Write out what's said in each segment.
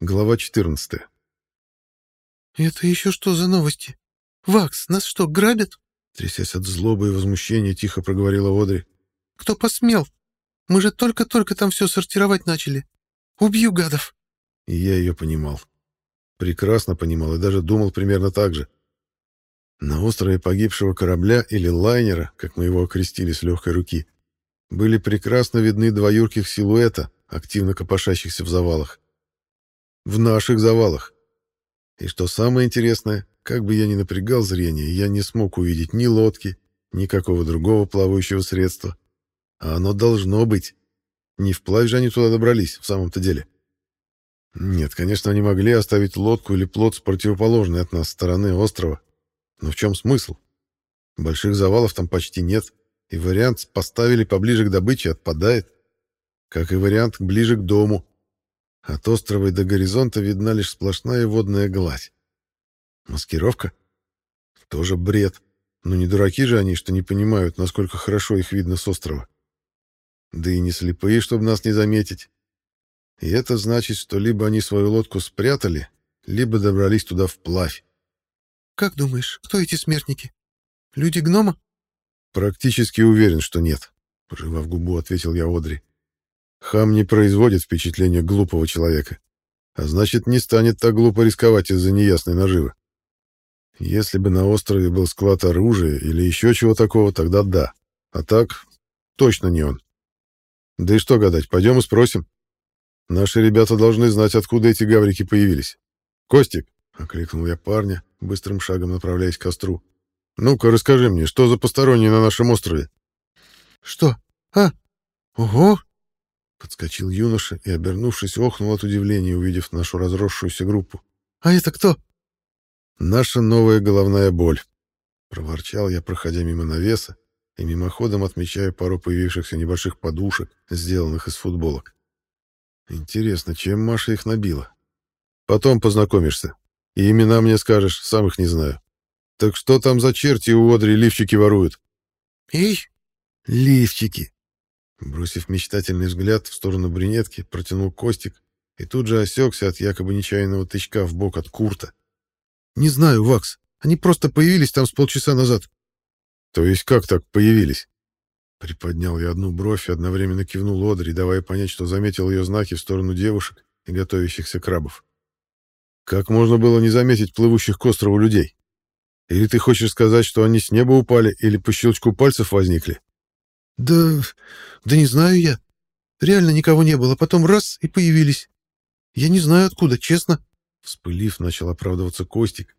Глава 14. «Это еще что за новости? Вакс, нас что, грабят?» Трясясь от злобы и возмущения, тихо проговорила Одри. «Кто посмел? Мы же только-только там все сортировать начали. Убью гадов!» И я ее понимал. Прекрасно понимал и даже думал примерно так же. На острове погибшего корабля или лайнера, как мы его окрестили с легкой руки, были прекрасно видны два юрких силуэта, активно копошащихся в завалах в наших завалах. И что самое интересное, как бы я ни напрягал зрение, я не смог увидеть ни лодки, ни какого другого плавающего средства. А оно должно быть. Не вплавь же они туда добрались, в самом-то деле. Нет, конечно, они могли оставить лодку или плот с противоположной от нас стороны острова. Но в чем смысл? Больших завалов там почти нет, и вариант «поставили поближе к добыче» отпадает. Как и вариант «ближе к дому», от острова и до горизонта видна лишь сплошная водная гладь. Маскировка? Тоже бред. Но не дураки же они, что не понимают, насколько хорошо их видно с острова. Да и не слепые, чтобы нас не заметить. И это значит, что либо они свою лодку спрятали, либо добрались туда вплавь. «Как думаешь, кто эти смертники? Люди гнома?» «Практически уверен, что нет», — пожевав губу, ответил я Одри. Хам не производит впечатления глупого человека, а значит, не станет так глупо рисковать из-за неясной наживы. Если бы на острове был склад оружия или еще чего такого, тогда да. А так, точно не он. Да и что гадать, пойдем и спросим. Наши ребята должны знать, откуда эти гаврики появились. «Костик!» — окликнул я парня, быстрым шагом направляясь к костру. «Ну-ка, расскажи мне, что за посторонние на нашем острове?» «Что? А? Ого! Подскочил юноша и, обернувшись, охнул от удивления, увидев нашу разросшуюся группу. «А это кто?» «Наша новая головная боль», — проворчал я, проходя мимо навеса и мимоходом отмечая пару появившихся небольших подушек, сделанных из футболок. «Интересно, чем Маша их набила?» «Потом познакомишься. И имена мне скажешь, сам их не знаю. Так что там за черти у Одри лифчики воруют?» «Эй, лифчики!» Бросив мечтательный взгляд в сторону брюнетки, протянул Костик и тут же осекся от якобы нечаянного тычка в бок от Курта. «Не знаю, Вакс. Они просто появились там с полчаса назад». «То есть как так появились?» Приподнял я одну бровь и одновременно кивнул Одри, давая понять, что заметил ее знаки в сторону девушек и готовящихся крабов. «Как можно было не заметить плывущих к острову людей? Или ты хочешь сказать, что они с неба упали или по щелчку пальцев возникли?» «Да... да не знаю я. Реально никого не было, потом раз — и появились. Я не знаю откуда, честно». Вспылив, начал оправдываться Костик,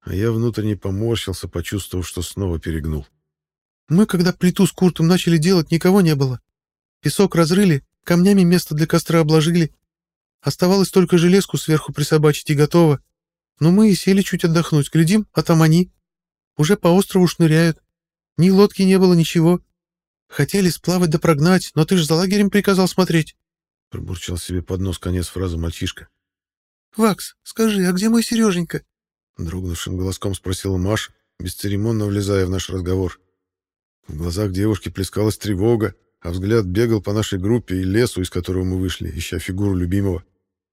а я внутренне поморщился, почувствовав, что снова перегнул. «Мы, когда плиту с Куртом начали делать, никого не было. Песок разрыли, камнями место для костра обложили. Оставалось только железку сверху присобачить и готово. Но мы и сели чуть отдохнуть, глядим, а там они. Уже по острову шныряют. Ни лодки не было, ничего. Хотели сплавать да прогнать, но ты же за лагерем приказал смотреть. Пробурчал себе под нос конец фразы мальчишка. «Вакс, скажи, а где мой Сереженька?» Дрогнувшим голоском спросила Маша, бесцеремонно влезая в наш разговор. В глазах девушки плескалась тревога, а взгляд бегал по нашей группе и лесу, из которого мы вышли, ища фигуру любимого.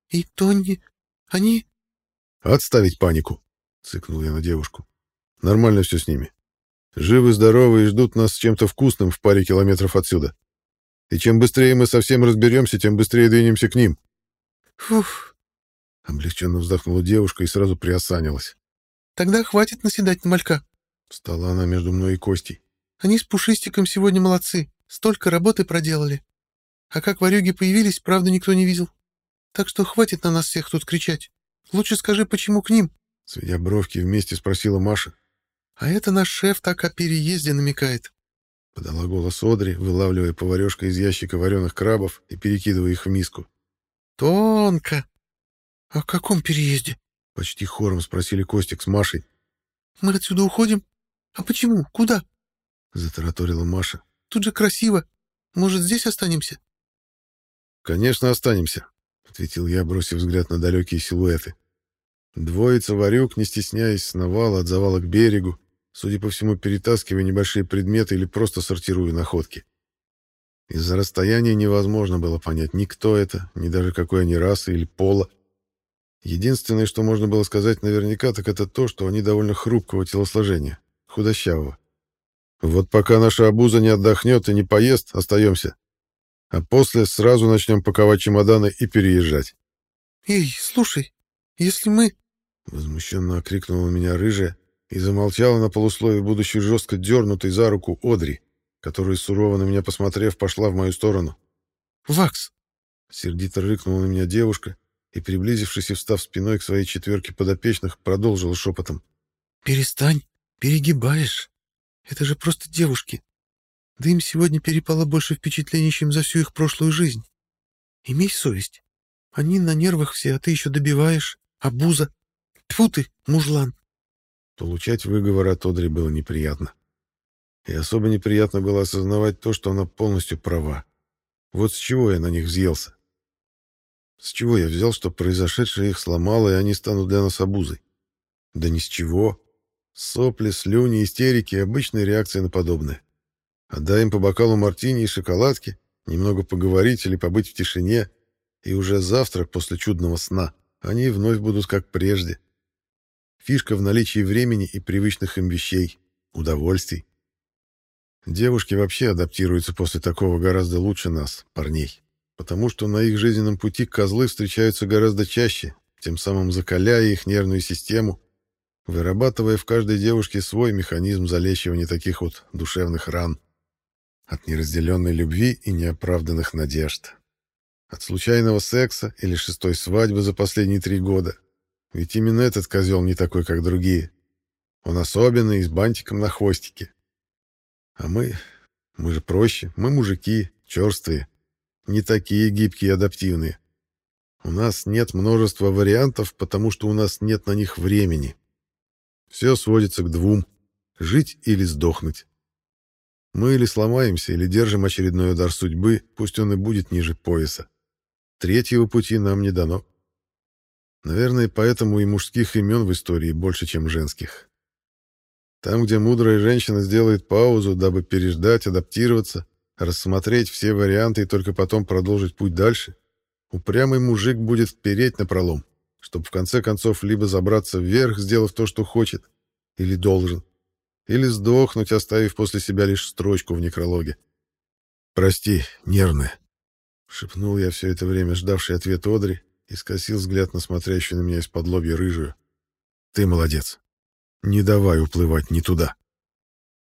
«И Тони? Они...» «Отставить панику!» — цыкнул я на девушку. «Нормально все с ними. Живы-здоровы и ждут нас с чем-то вкусным в паре километров отсюда. И чем быстрее мы совсем разберемся, тем быстрее двинемся к ним. Фуф. Облегченно вздохнула девушка и сразу приосанилась. Тогда хватит наседать на малька. Встала она между мной и Костей. Они с Пушистиком сегодня молодцы. Столько работы проделали. А как варюги появились, правда, никто не видел. Так что хватит на нас всех тут кричать. Лучше скажи, почему к ним? Сведя бровки, вместе спросила Маша. «А это наш шеф так о переезде намекает», — подала голос Одри, вылавливая поварешка из ящика вареных крабов и перекидывая их в миску. «Тонко! О каком переезде?» — почти хором спросили Костик с Машей. «Мы отсюда уходим? А почему? Куда?» — затараторила Маша. «Тут же красиво. Может, здесь останемся?» «Конечно, останемся», — ответил я, бросив взгляд на далекие силуэты. Двоица варюк, не стесняясь, сновала от завала к берегу, судя по всему, перетаскивая небольшие предметы или просто сортируя находки. Из-за расстояния невозможно было понять ни кто это, ни даже какой они расы или пола. Единственное, что можно было сказать наверняка, так это то, что они довольно хрупкого телосложения, худощавого. Вот пока наша обуза не отдохнет и не поест, остаемся. А после сразу начнем паковать чемоданы и переезжать. «Эй, слушай, если мы...» Возмущенно окрикнула меня рыжая и замолчала на полусловие, будучи жестко дернутой за руку Одри, которая, сурово на меня посмотрев, пошла в мою сторону. «Вакс!» Сердито рыкнула на меня девушка и, приблизившись и встав спиной к своей четверке подопечных, продолжила шепотом. «Перестань, перегибаешь. Это же просто девушки. Да им сегодня перепало больше впечатлений, чем за всю их прошлую жизнь. Имей совесть. Они на нервах все, а ты еще добиваешь. Абуза. Тьфу ты, мужлан. Получать выговор от Одри было неприятно. И особо неприятно было осознавать то, что она полностью права. Вот с чего я на них взъелся. С чего я взял, что произошедшее их сломало, и они станут для нас обузой? Да ни с чего. Сопли, слюни, истерики — обычная реакция на подобное. Отдай им по бокалу мартини и шоколадки, немного поговорить или побыть в тишине, и уже завтра, после чудного сна, они вновь будут как прежде. Фишка в наличии времени и привычных им вещей, удовольствий. Девушки вообще адаптируются после такого гораздо лучше нас, парней, потому что на их жизненном пути козлы встречаются гораздо чаще, тем самым закаляя их нервную систему, вырабатывая в каждой девушке свой механизм залечивания таких вот душевных ран от неразделенной любви и неоправданных надежд. От случайного секса или шестой свадьбы за последние три года. Ведь именно этот козел не такой, как другие. Он особенный, с бантиком на хвостике. А мы... мы же проще. Мы мужики, черствые. Не такие гибкие и адаптивные. У нас нет множества вариантов, потому что у нас нет на них времени. Все сводится к двум — жить или сдохнуть. Мы или сломаемся, или держим очередной удар судьбы, пусть он и будет ниже пояса. Третьего пути нам не дано. Наверное, поэтому и мужских имен в истории больше, чем женских. Там, где мудрая женщина сделает паузу, дабы переждать, адаптироваться, рассмотреть все варианты и только потом продолжить путь дальше, упрямый мужик будет впереть на пролом, чтобы в конце концов либо забраться вверх, сделав то, что хочет, или должен, или сдохнуть, оставив после себя лишь строчку в некрологе. «Прости, нервная», — шепнул я все это время ждавший ответ Одри и скосил взгляд на смотрящую на меня из-под лобья рыжую. «Ты молодец. Не давай уплывать не туда».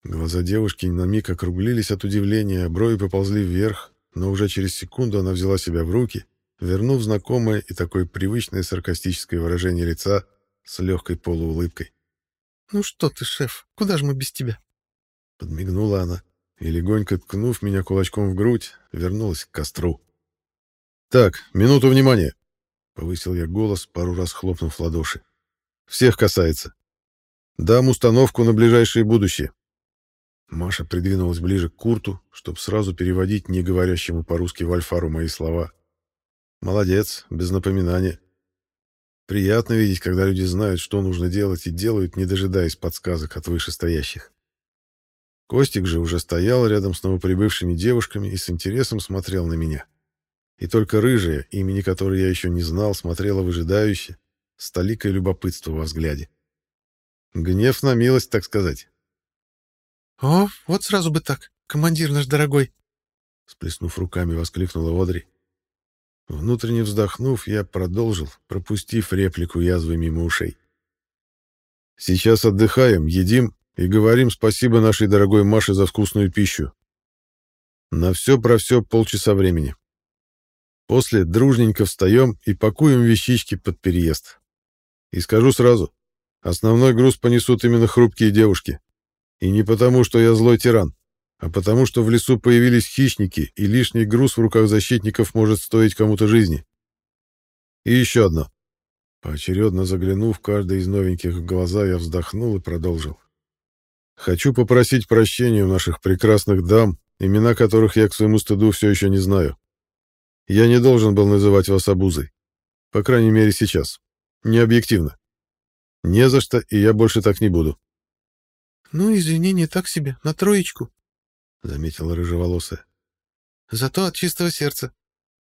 Глаза девушки на миг округлились от удивления, а брови поползли вверх, но уже через секунду она взяла себя в руки, вернув знакомое и такое привычное саркастическое выражение лица с легкой полуулыбкой. «Ну что ты, шеф, куда же мы без тебя?» Подмигнула она и, легонько ткнув меня кулачком в грудь, вернулась к костру. «Так, минуту внимания!» — повысил я голос, пару раз хлопнув в ладоши. «Всех касается. Дам установку на ближайшее будущее». Маша придвинулась ближе к Курту, чтобы сразу переводить не говорящему по-русски Вальфару мои слова. «Молодец, без напоминания. Приятно видеть, когда люди знают, что нужно делать, и делают, не дожидаясь подсказок от вышестоящих. Костик же уже стоял рядом с новоприбывшими девушками и с интересом смотрел на меня. И только рыжая, имени которой я еще не знал, смотрела выжидающе, с толикой любопытства во взгляде. Гнев на милость, так сказать. «О, вот сразу бы так, командир наш дорогой!» Сплеснув руками, воскликнула Одри. Внутренне вздохнув, я продолжил, пропустив реплику язвы мимо ушей. «Сейчас отдыхаем, едим и говорим спасибо нашей дорогой Маше за вкусную пищу. На все про все полчаса времени. После дружненько встаем и пакуем вещички под переезд. И скажу сразу, основной груз понесут именно хрупкие девушки. И не потому, что я злой тиран а потому что в лесу появились хищники, и лишний груз в руках защитников может стоить кому-то жизни. И еще одно. Поочередно заглянув каждой из новеньких в глаза, я вздохнул и продолжил. Хочу попросить прощения у наших прекрасных дам, имена которых я к своему стыду все еще не знаю. Я не должен был называть вас обузой. По крайней мере, сейчас. Не объективно. Не за что, и я больше так не буду. Ну, извинения так себе, на троечку, заметила рыжеволосая. Зато от чистого сердца,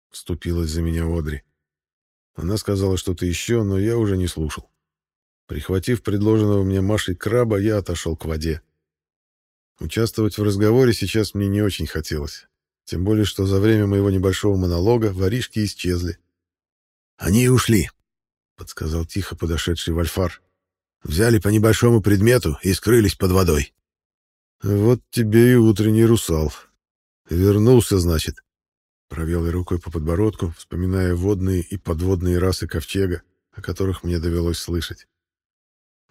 вступилась за меня Одри. Она сказала что-то еще, но я уже не слушал. Прихватив предложенного мне Машей краба, я отошел к воде. Участвовать в разговоре сейчас мне не очень хотелось. Тем более, что за время моего небольшого монолога воришки исчезли. «Они ушли», — подсказал тихо подошедший Вальфар. «Взяли по небольшому предмету и скрылись под водой». «Вот тебе и утренний русал. Вернулся, значит». Провел я рукой по подбородку, вспоминая водные и подводные расы ковчега, о которых мне довелось слышать.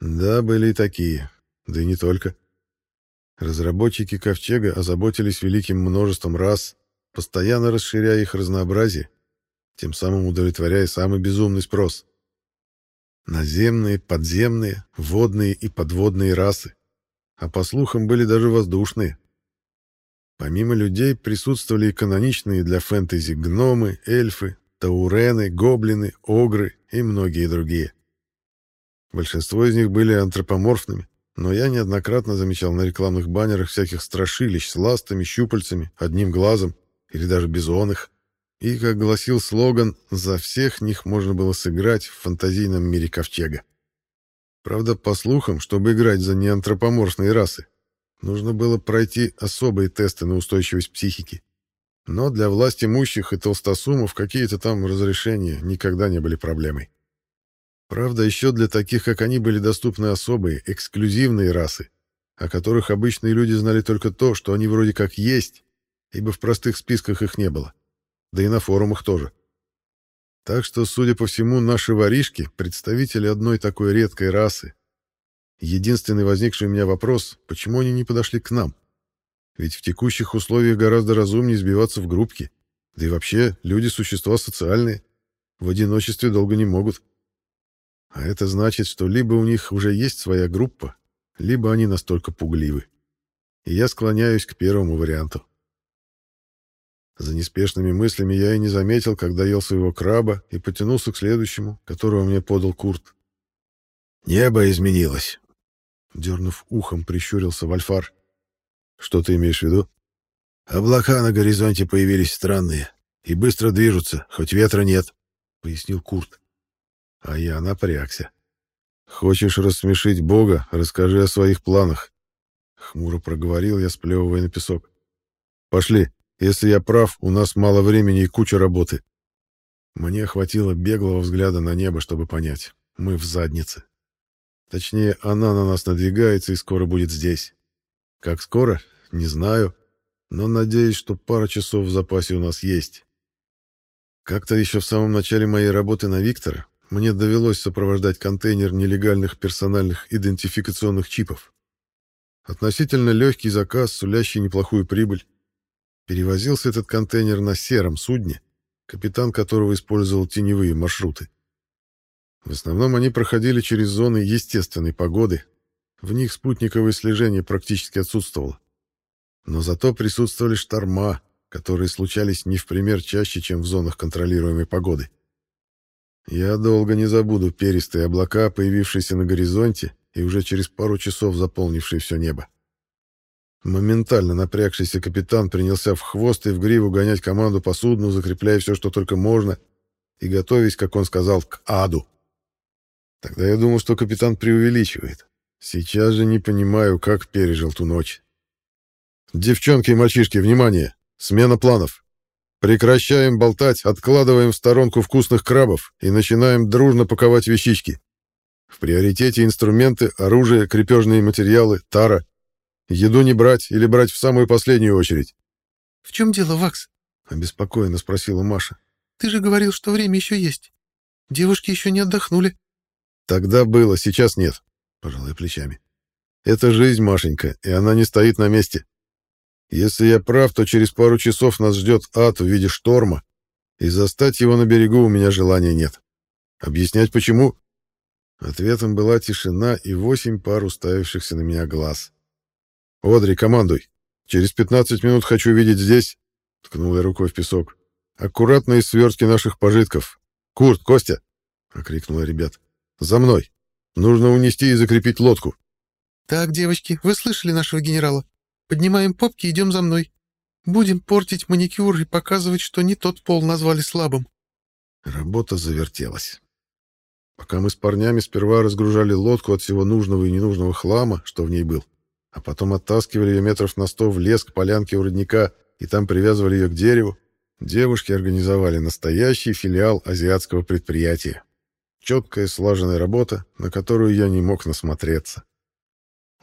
Да, были и такие, да и не только. Разработчики ковчега озаботились великим множеством рас, постоянно расширяя их разнообразие, тем самым удовлетворяя самый безумный спрос. Наземные, подземные, водные и подводные расы. А по слухам были даже воздушные. Помимо людей присутствовали и каноничные для фэнтези гномы, эльфы, таурены, гоблины, огры и многие другие. Большинство из них были антропоморфными, но я неоднократно замечал на рекламных баннерах всяких страшилищ с ластами, щупальцами, одним глазом или даже бизонных. И, как гласил слоган, за всех них можно было сыграть в фантазийном мире ковчега. Правда, по слухам, чтобы играть за неантропоморфные расы, нужно было пройти особые тесты на устойчивость психики. Но для власть имущих и толстосумов какие-то там разрешения никогда не были проблемой. Правда, еще для таких, как они, были доступны особые, эксклюзивные расы, о которых обычные люди знали только то, что они вроде как есть, ибо в простых списках их не было. Да и на форумах тоже. Так что, судя по всему, наши воришки — представители одной такой редкой расы. Единственный возникший у меня вопрос — почему они не подошли к нам? Ведь в текущих условиях гораздо разумнее сбиваться в группки. Да и вообще, люди — существа социальные. В одиночестве долго не могут. А это значит, что либо у них уже есть своя группа, либо они настолько пугливы. И я склоняюсь к первому варианту. За неспешными мыслями я и не заметил, когда ел своего краба и потянулся к следующему, которого мне подал Курт. «Небо изменилось», — дернув ухом, прищурился Вальфар. «Что ты имеешь в виду?» «Облака на горизонте появились странные и быстро движутся, хоть ветра нет», — пояснил Курт. А я напрягся. «Хочешь рассмешить Бога? Расскажи о своих планах». Хмуро проговорил я, сплевывая на песок. «Пошли. Если я прав, у нас мало времени и куча работы». Мне хватило беглого взгляда на небо, чтобы понять. Мы в заднице. Точнее, она на нас надвигается и скоро будет здесь. Как скоро? Не знаю. Но надеюсь, что пара часов в запасе у нас есть. Как-то еще в самом начале моей работы на Виктора мне довелось сопровождать контейнер нелегальных персональных идентификационных чипов. Относительно легкий заказ, сулящий неплохую прибыль. Перевозился этот контейнер на сером судне, капитан которого использовал теневые маршруты. В основном они проходили через зоны естественной погоды. В них спутниковое слежение практически отсутствовало. Но зато присутствовали шторма, которые случались не в пример чаще, чем в зонах контролируемой погоды. Я долго не забуду перистые облака, появившиеся на горизонте и уже через пару часов заполнившие все небо. Моментально напрягшийся капитан принялся в хвост и в гриву гонять команду по судну, закрепляя все, что только можно, и готовясь, как он сказал, к аду. Тогда я думал, что капитан преувеличивает. Сейчас же не понимаю, как пережил ту ночь. «Девчонки и мальчишки, внимание! Смена планов!» Прекращаем болтать, откладываем в сторонку вкусных крабов и начинаем дружно паковать вещички. В приоритете инструменты, оружие, крепежные материалы, тара. Еду не брать или брать в самую последнюю очередь. — В чем дело, Вакс? — обеспокоенно спросила Маша. — Ты же говорил, что время еще есть. Девушки еще не отдохнули. — Тогда было, сейчас нет, — пожалуй плечами. — Это жизнь, Машенька, и она не стоит на месте. Если я прав, то через пару часов нас ждет ад в виде шторма, и застать его на берегу у меня желания нет. Объяснять почему? Ответом была тишина и восемь пар уставившихся на меня глаз. «Одри, командуй. Через пятнадцать минут хочу видеть здесь...» — ткнул я рукой в песок. «Аккуратные свертки наших пожитков. Курт, Костя!» — окрикнула ребят. «За мной! Нужно унести и закрепить лодку!» «Так, девочки, вы слышали нашего генерала? Поднимаем попки, идем за мной. Будем портить маникюр и показывать, что не тот пол назвали слабым. Работа завертелась. Пока мы с парнями сперва разгружали лодку от всего нужного и ненужного хлама, что в ней был, а потом оттаскивали ее метров на сто в лес к полянке у родника и там привязывали ее к дереву, девушки организовали настоящий филиал азиатского предприятия. Четкая слаженная работа, на которую я не мог насмотреться.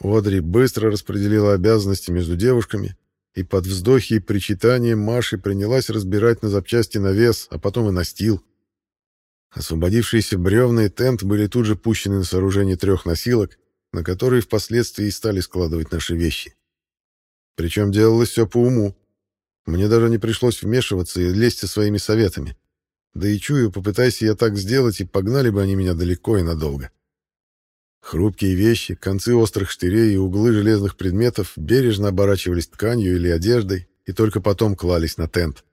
Одри быстро распределила обязанности между девушками, и под вздохи и причитания Маши принялась разбирать на запчасти навес, а потом и настил. Освободившиеся бревна и тент были тут же пущены на сооружение трех носилок, на которые впоследствии и стали складывать наши вещи. Причем делалось все по уму. Мне даже не пришлось вмешиваться и лезть со своими советами. Да и чую, попытайся я так сделать, и погнали бы они меня далеко и надолго. Хрупкие вещи, концы острых штырей и углы железных предметов бережно оборачивались тканью или одеждой и только потом клались на тент.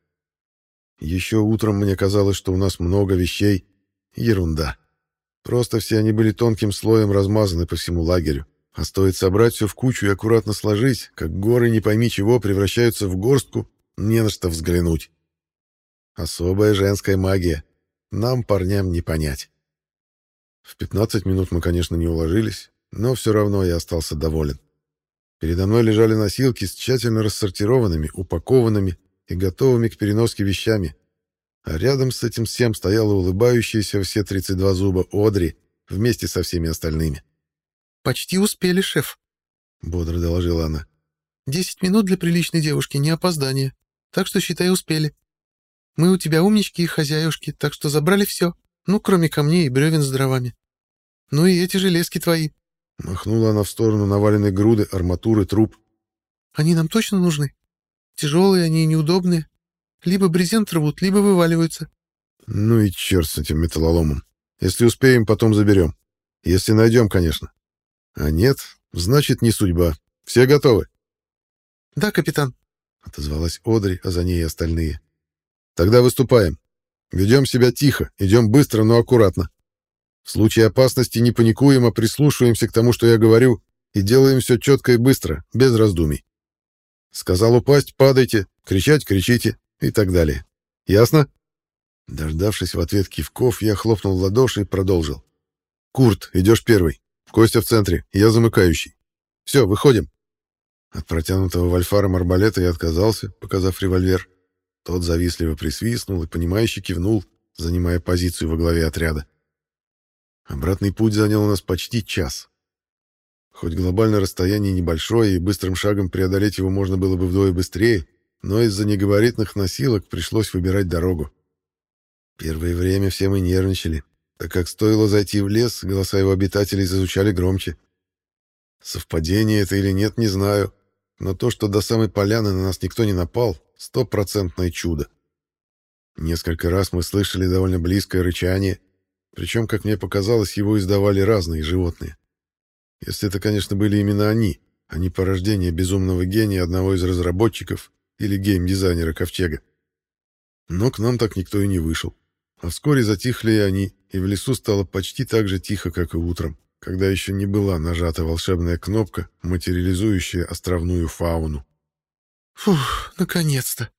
Еще утром мне казалось, что у нас много вещей. Ерунда. Просто все они были тонким слоем размазаны по всему лагерю. А стоит собрать все в кучу и аккуратно сложить, как горы не пойми чего превращаются в горстку, не на что взглянуть. Особая женская магия. Нам, парням, не понять. В 15 минут мы, конечно, не уложились, но все равно я остался доволен. Передо мной лежали носилки с тщательно рассортированными, упакованными и готовыми к переноске вещами. А рядом с этим всем стояла улыбающаяся все 32 зуба Одри вместе со всеми остальными. «Почти успели, шеф», — бодро доложила она. «Десять минут для приличной девушки, не опоздание. Так что, считай, успели. Мы у тебя умнички и хозяюшки, так что забрали все, ну, кроме камней и бревен с дровами. Ну и эти железки твои». Махнула она в сторону наваленной груды арматуры труп. «Они нам точно нужны?» Тяжелые они и неудобные. Либо брезент рвут, либо вываливаются. Ну и черт с этим металлоломом. Если успеем, потом заберем. Если найдем, конечно. А нет, значит, не судьба. Все готовы? Да, капитан. Отозвалась Одри, а за ней и остальные. Тогда выступаем. Ведем себя тихо, идем быстро, но аккуратно. В случае опасности не паникуем, а прислушиваемся к тому, что я говорю, и делаем все четко и быстро, без раздумий. Сказал упасть, падайте, кричать, кричите и так далее. Ясно? Дождавшись в ответ кивков, я хлопнул в ладоши и продолжил. «Курт, идешь первый. Костя в центре, я замыкающий. Все, выходим». От протянутого вальфаром арбалета я отказался, показав револьвер. Тот завистливо присвистнул и, понимающе кивнул, занимая позицию во главе отряда. Обратный путь занял у нас почти час. Хоть глобальное расстояние небольшое, и быстрым шагом преодолеть его можно было бы вдвое быстрее, но из-за негабаритных носилок пришлось выбирать дорогу. Первое время все мы нервничали, так как стоило зайти в лес, голоса его обитателей зазвучали громче. Совпадение это или нет, не знаю, но то, что до самой поляны на нас никто не напал, стопроцентное чудо. Несколько раз мы слышали довольно близкое рычание, причем, как мне показалось, его издавали разные животные. Если это, конечно, были именно они, а не порождение безумного гения одного из разработчиков или гейм-дизайнера Ковчега. Но к нам так никто и не вышел. А вскоре затихли и они, и в лесу стало почти так же тихо, как и утром, когда еще не была нажата волшебная кнопка, материализующая островную фауну. «Фух, наконец-то!»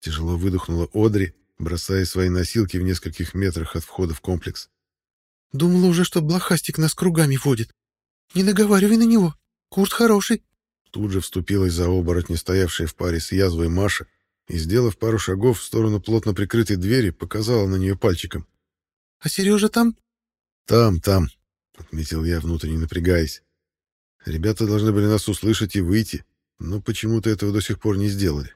Тяжело выдохнула Одри, бросая свои носилки в нескольких метрах от входа в комплекс. «Думала уже, что блохастик нас кругами водит. «Не наговаривай на него. Курт хороший». Тут же вступилась за оборотня, стоявшая в паре с язвой Маша, и, сделав пару шагов в сторону плотно прикрытой двери, показала на нее пальчиком. «А Сережа там?» «Там, там», — отметил я, внутренне напрягаясь. «Ребята должны были нас услышать и выйти, но почему-то этого до сих пор не сделали.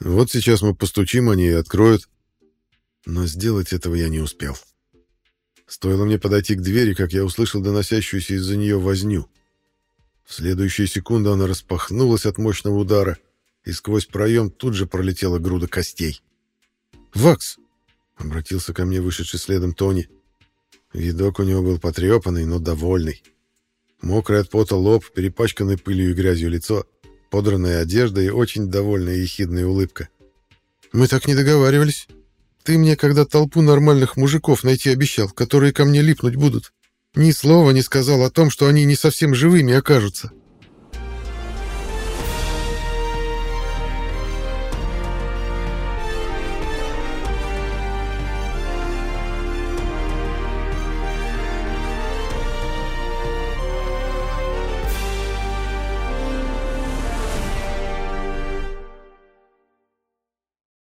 Вот сейчас мы постучим, они и откроют. Но сделать этого я не успел». Стоило мне подойти к двери, как я услышал доносящуюся из-за нее возню. В следующую секунду она распахнулась от мощного удара, и сквозь проем тут же пролетела груда костей. «Вакс!» — обратился ко мне вышедший следом Тони. Видок у него был потрепанный, но довольный. Мокрый от пота лоб, перепачканный пылью и грязью лицо, подранная одежда и очень довольная ехидная улыбка. «Мы так не договаривались», ты мне когда толпу нормальных мужиков найти обещал, которые ко мне липнуть будут. Ни слова не сказал о том, что они не совсем живыми окажутся.